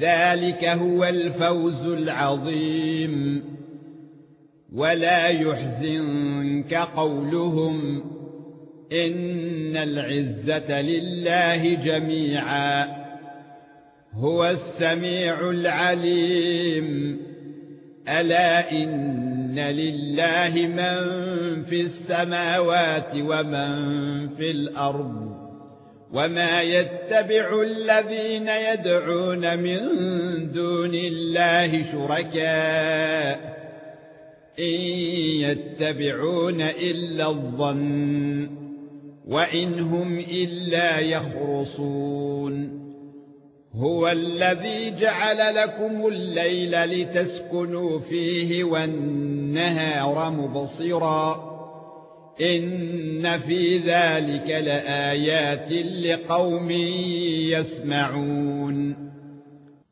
ذلك هو الفوز العظيم. ولا يحزنك قولهم إن العزة لله جميعا. هو السميع العليم. ألا إن لله من في السماوات ومن في الأرض. وما يتبع الذين يدعون من دون الله شركاء ان يتبعون الا الظن وان هم الا يخرصون هو الذي جعل لكم الليل لتسكنوا فيه والنهار مبصرا إن في ذلك لآيات لقوم يسمعون.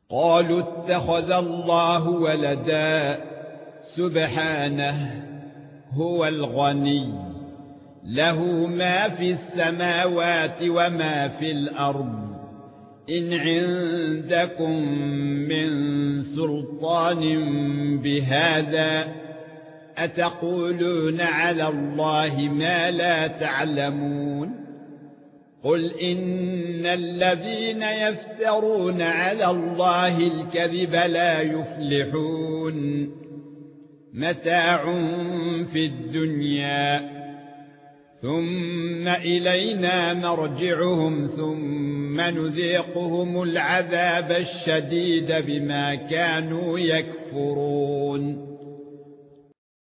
قالوا اتخذ الله ولدا. سبحانه هو الغني. له ما في السماوات وما في الأرض. إن عندكم من سلطان بهذا أتقولون على الله ما لا تعلمون قل إن الذين يفترون على الله الكذب لا يفلحون متاع في الدنيا ثم إلينا مرجعهم ثم نذيقهم العذاب الشديد بما كانوا يكفرون